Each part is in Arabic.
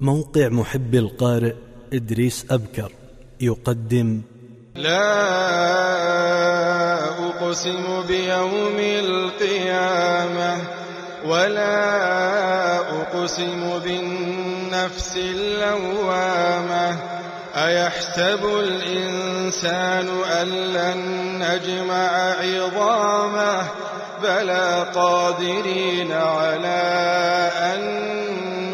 موقع محب القارئ إدريس أبكر يقدم. لا أقسم بيوم القيامة ولا أقسم بالنفس اللوامة. أيحسب الإنسان أن لن نجمع عظامه؟ بلى قادرين على أن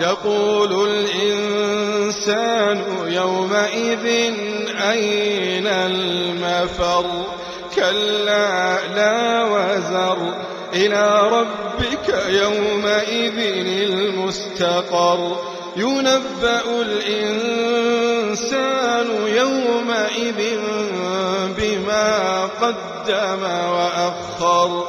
يقول الإنسان يومئذ أين المفر؟ كلا لا وزر. إلى ربك يومئذ المستقر. ينبأ الإنسان يومئذ بما قدم وأخر.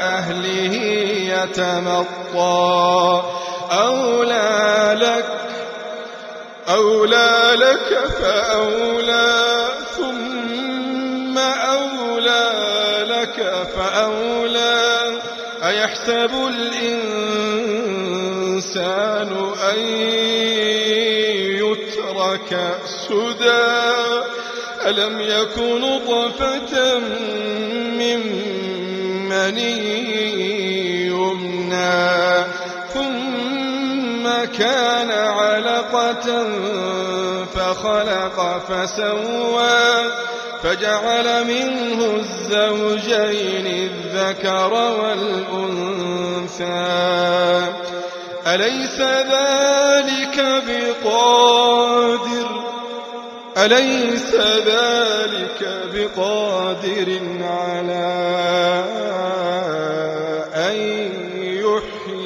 يتمطى. أولى لك أولى لك فأولى ثم أولى لك فأولى. أيحسب الإنسان أن يترك سدى؟ ألم يكن نطفة من مني كان علقة فخلق فسوى فجعل منه الزوجين الذكر والأنثى. أليس ذلك بقادر؟ أليس ذلك بقادر على أن يحيي